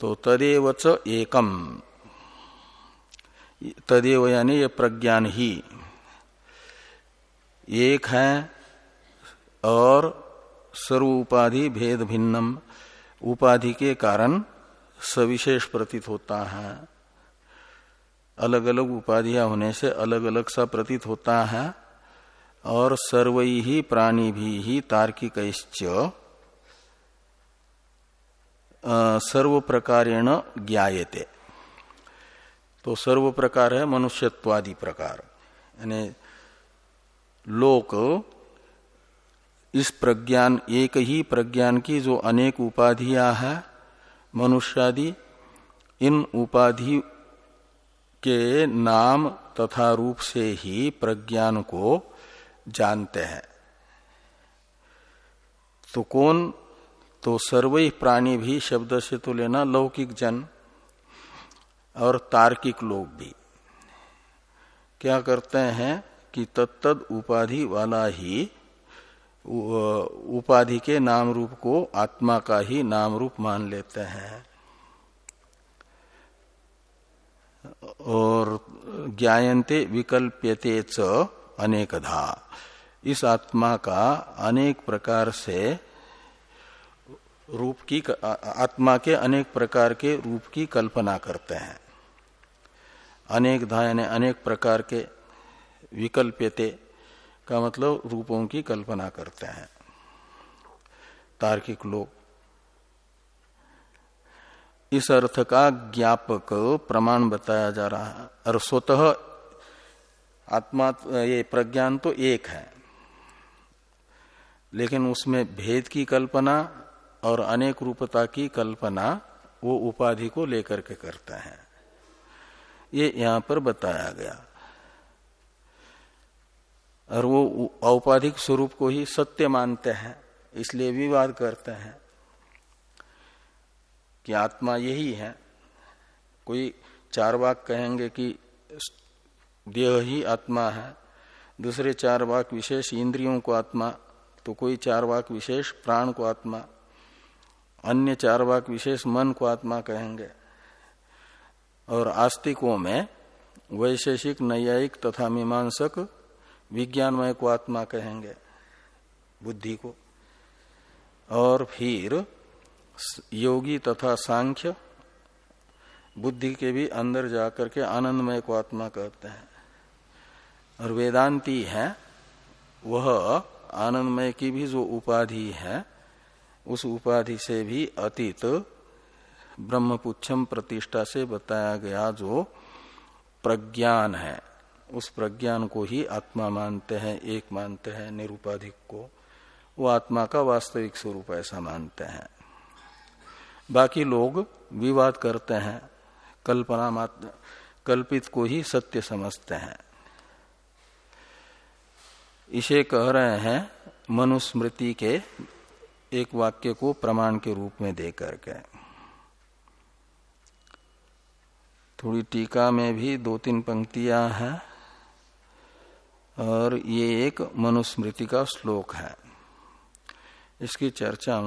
तो तदेव च एकम। तदेव यानी ये प्रज्ञान ही। एक है और सर्व उपाधि भेद भिन्नम उपाधि के कारण सविशेष प्रतीत होता है। अलग अलग उपाधियाँ होने से अलग अलग सा प्रतीत होता है। और सर्व ही प्राणी भी ही तार्किक सर्व प्रकारेण ज्ञाते तो सर्व प्रकार है मनुष्यत्वादि प्रकार। यानी लोक इस प्रज्ञान, एक ही प्रज्ञान की जो अनेक उपाधियाँ हैं, मनुष्यादि, इन उपाधि के नाम तथा रूप से ही प्रज्ञान को जानते हैं। तो कौन तो सर्व प्राणी भी शब्द से तो लेना लौकिक जन और तार्किक लोग भी। क्या करते हैं कि तत्तद उपाधि वाला ही उपाधि के नाम रूप को आत्मा का ही नाम रूप मान लेते हैं। और ज्ञायन्ते विकल्प्यते च अनेकधा। इस आत्मा का अनेक प्रकार से रूप की आत्मा के अनेक प्रकार के रूप की कल्पना करते हैं। अनेक धा यानी अनेक प्रकार के विकल्प्यते का मतलब रूपों की कल्पना करते हैं। तार्किक लोग। इस अर्थ का ज्ञापक प्रमाण बताया जा रहा है। और स्वतः आत्मा, ये प्रज्ञान तो एक है। लेकिन उसमें भेद की कल्पना और अनेक रूपता की कल्पना वो उपाधि को लेकर के करते हैं। ये यहाँ पर बताया गया। और वो औपाधिक स्वरूप को ही सत्य मानते हैं, इसलिए विवाद करते हैं कि आत्मा यही है। कोई चार वाक कहेंगे कि देह ही आत्मा है, दूसरे चार वाक विशेष इंद्रियों को आत्मा तो कोई चार वाक विशेष प्राण को आत्मा, अन्य चार वाक विशेष मन को आत्मा कहेंगे। और आस्तिकों में वैशेषिक, नैयायिक तथा मीमांसक विज्ञानमय को आत्मा कहेंगे, बुद्धि को। और फिर योगी तथा सांख्य बुद्धि के भी अंदर जाकर के आनंदमय को आत्मा कहते हैं। और वेदांती है, वह आनंदमय की भी जो उपाधि है, उस उपाधि से भी अतीत ब्रह्मपुच्छम प्रतिष्ठा से बताया गया जो प्रज्ञान है, उस प्रज्ञान को ही आत्मा मानते हैं, एक मानते हैं, निरुपाधिक को। वो आत्मा का वास्तविक स्वरूप ऐसा मानते हैं। बाकी लोग विवाद करते हैं, कल्पना मात्र कल्पित को ही सत्य समझते हैं। इसे कह रहे हैं मनुस्मृति के एक वाक्य को प्रमाण के रूप में दे करके। थोड़ी टीका में भी दो तीन पंक्तियाँ हैं और ये एक मनुस्मृति का श्लोक है। इसकी चर्चा